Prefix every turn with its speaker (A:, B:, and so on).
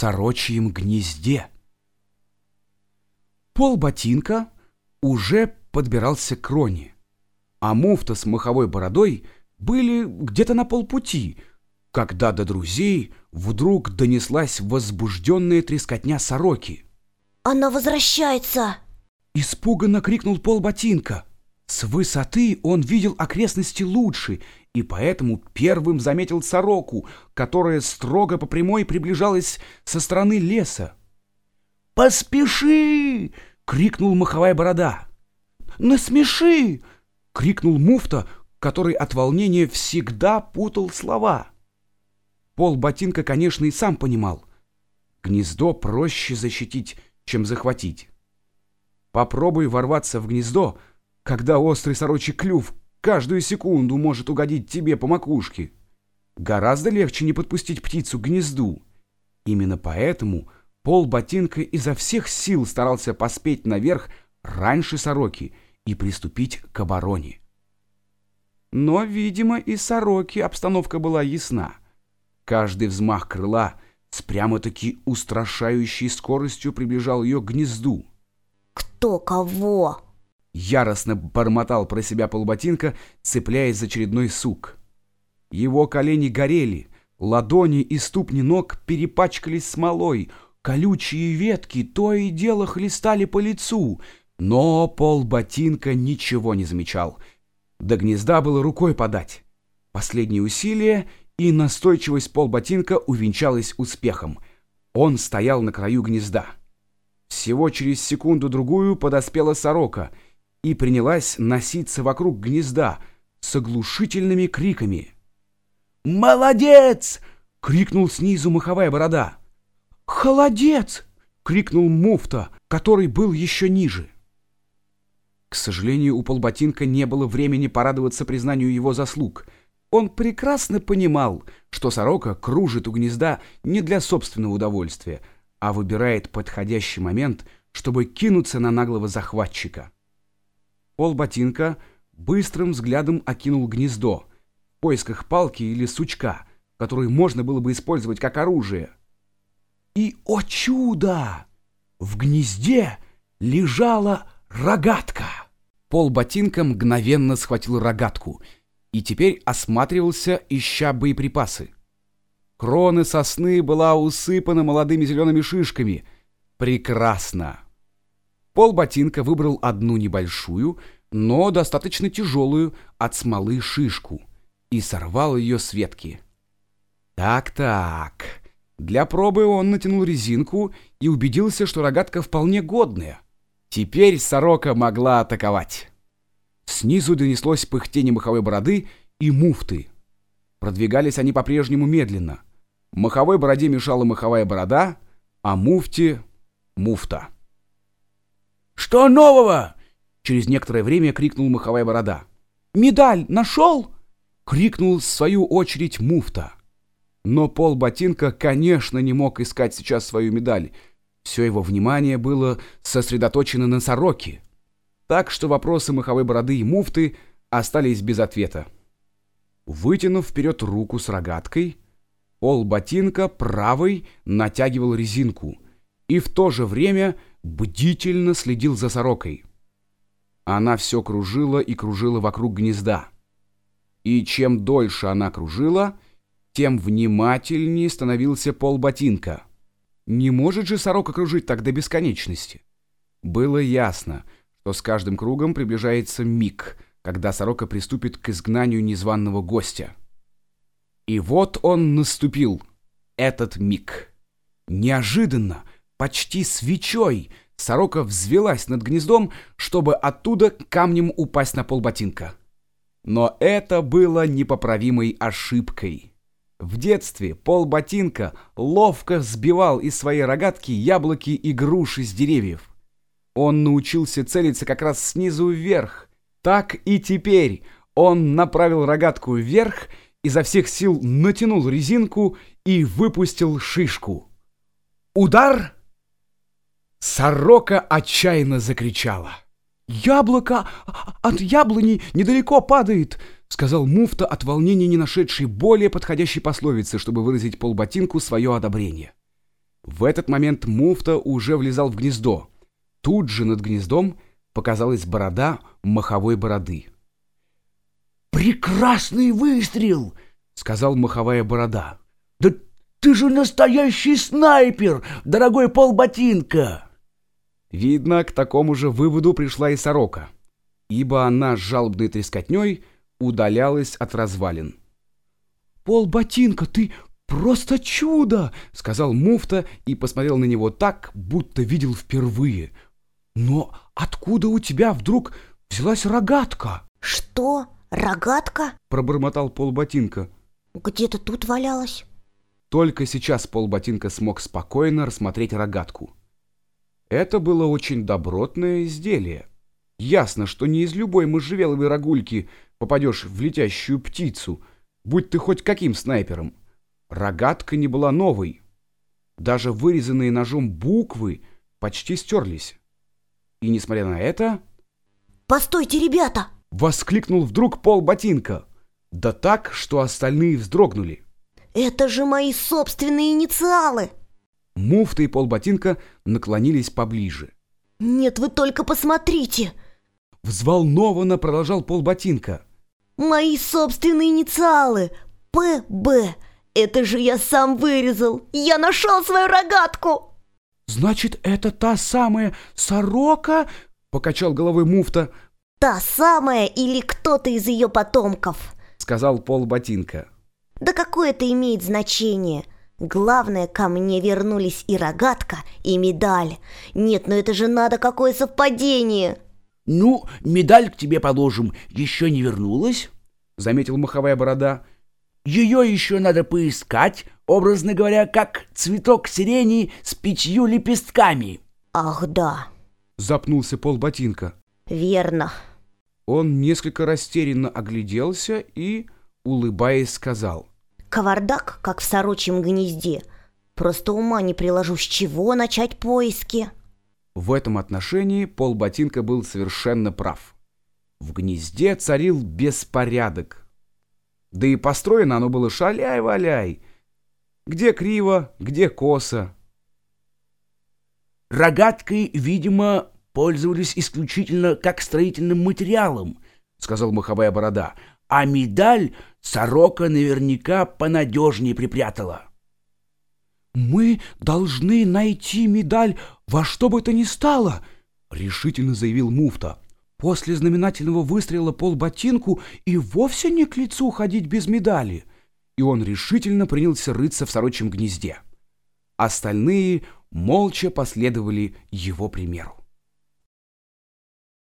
A: сорочьем гнезде. Пол ботинка уже подбирался к кроне, а муфта с маховой бородой были где-то на полпути, когда до друзей вдруг донеслась возбужденная трескотня сороки.
B: Она возвращается!
A: Испуганно крикнул Пол ботинка. С высоты он видел окрестности лучше и поэтому первым заметил сороку, которая строго по прямой приближалась со стороны леса. «Поспеши!» — крикнул маховая борода. «Насмеши!» — крикнул муфта, который от волнения всегда путал слова. Пол ботинка, конечно, и сам понимал. Гнездо проще защитить, чем захватить. Попробуй ворваться в гнездо, когда острый сорочий клюв каждую секунду может угодить тебе по макушке. Гораздо легче не подпустить птицу к гнезду. Именно поэтому Пол ботинка изо всех сил старался поспеть наверх раньше сороки и приступить к обороне. Но, видимо, и сороки обстановка была ясна. Каждый взмах крыла с прямо-таки устрашающей скоростью приближал ее к гнезду.
B: Кто кого?
A: Яростно бормотал про себя полботинка, цепляясь за очередной сук. Его колени горели, ладони и ступни ног перепачкались смолой, колючие ветки то и дело хлестали по лицу, но полботинка ничего не замечал. До гнезда было рукой подать. Последние усилия и настойчивость полботинка увенчалась успехом. Он стоял на краю гнезда. Всего через секунду-другую подоспела сорока — и принялась носиться вокруг гнезда с оглушительными криками. «Молодец!» — крикнул снизу маховая борода. «Холодец!» — крикнул муфта, который был еще ниже. К сожалению, у полботинка не было времени порадоваться признанию его заслуг. Он прекрасно понимал, что сорока кружит у гнезда не для собственного удовольствия, а выбирает подходящий момент, чтобы кинуться на наглого захватчика. Пол ботинка быстрым взглядом окинул гнездо в поисках палки или сучка, который можно было бы использовать как оружие. И, о чудо! В гнезде лежала рогатка. Пол ботинка мгновенно схватил рогатку и теперь осматривался, ища боеприпасы. Кроны сосны была усыпана молодыми зелеными шишками. Прекрасно! Пол ботинка выбрал одну небольшую, но достаточно тяжелую от смолы шишку и сорвал ее с ветки. Так-так. Для пробы он натянул резинку и убедился, что рогатка вполне годная. Теперь сорока могла атаковать. Снизу донеслось пыхтение маховой бороды и муфты. Продвигались они по-прежнему медленно. Маховой бороде мешала маховая борода, а муфте — муфта. «Что нового?» Через некоторое время крикнул маховая борода. «Медаль нашел?» Крикнул в свою очередь муфта. Но пол ботинка, конечно, не мог искать сейчас свою медаль. Все его внимание было сосредоточено на сороке. Так что вопросы маховой бороды и муфты остались без ответа. Вытянув вперед руку с рогаткой, пол ботинка правой натягивал резинку и в то же время бдительно следил за сорокой. Она все кружила и кружила вокруг гнезда. И чем дольше она кружила, тем внимательнее становился пол ботинка. Не может же сорока кружить так до бесконечности. Было ясно, что с каждым кругом приближается миг, когда сорока приступит к изгнанию незваного гостя. И вот он наступил, этот миг. Неожиданно, почти свечой, Сорока взвелась над гнездом, чтобы оттуда камнем упасть на полботинка. Но это было непоправимой ошибкой. В детстве полботинка ловко сбивал из своей рогатки яблоки и груши с деревьев. Он научился целиться как раз снизу вверх. Так и теперь он направил рогатку вверх, изо всех сил натянул резинку и выпустил шишку. Удар! Сорока отчаянно закричала. «Яблоко от яблони недалеко падает!» сказал муфта от волнения, не нашедший более подходящей пословицы, чтобы выразить полботинку свое одобрение. В этот момент муфта уже влезал в гнездо. Тут же над гнездом показалась борода маховой бороды.
C: «Прекрасный выстрел!»
A: — сказал маховая борода.
C: «Да ты же настоящий снайпер, дорогой полботинка!»
A: Видно, к такому же выводу пришла и сорока, ибо она с жалобной трескотней удалялась от развалин. «Полботинка, ты просто чудо!» — сказал муфта и посмотрел на него так, будто видел впервые. «Но откуда у тебя вдруг взялась рогатка?»
B: Что? Рогатка?
A: — пробормотал полботинка.
B: Где-то тут валялась.
A: Только сейчас полботинка смог спокойно рассмотреть рогатку. Это было очень добротное изделие. Ясно, что не из любой можжевеловой рогульки попадешь в летящую птицу, будь ты хоть каким снайпером. Рогатка не была новой. Даже вырезанные ножом буквы почти стерлись. И, несмотря на это,
B: Постойте, ребята!
A: воскликнул вдруг пол ботинка. Да так, что остальные вздрогнули.
B: Это же мои собственные инициалы!
A: Муфта и полботинка наклонились поближе.
B: Нет, вы только посмотрите!
A: Взволнованно продолжал полботинка.
B: Мои собственные инициалы! ПБ! Это же я сам вырезал! Я нашел свою рогатку!
A: «Значит, это та самая сорока?» — покачал головой муфта,
B: Та самая или кто-то из ее потомков?
A: — сказал полботинка.
B: Да какое это имеет значение? Главное, ко мне вернулись и рогатка, и медаль. Нет, ну это же надо какое совпадение!
C: «Ну, медаль к тебе положим, еще не вернулась?»
A: — заметил маховая борода.
C: Ее еще надо поискать, образно говоря, как цветок сирени с пятью лепестками.
B: Ах да,
A: Запнулся полботинка.
B: верно.
A: Он несколько растерянно огляделся и, улыбаясь, сказал.
B: Кавардак, как в сорочьем гнезде. Просто ума не приложу, с чего начать поиски.
A: В этом отношении полботинка был совершенно прав. В гнезде царил беспорядок. Да и построено оно было шаляй-валяй. Где криво, где косо.
C: Рогаткой, видимо, пользовались исключительно как строительным материалом, сказал маховая борода, а медаль сорока наверняка понадежнее припрятала.
A: «Мы должны найти медаль во что бы то ни стало», — решительно заявил муфта. «После знаменательного выстрела полботинку и вовсе не к лицу ходить без медали». И он решительно принялся рыться в сорочьем гнезде. Остальные молча последовали его примеру.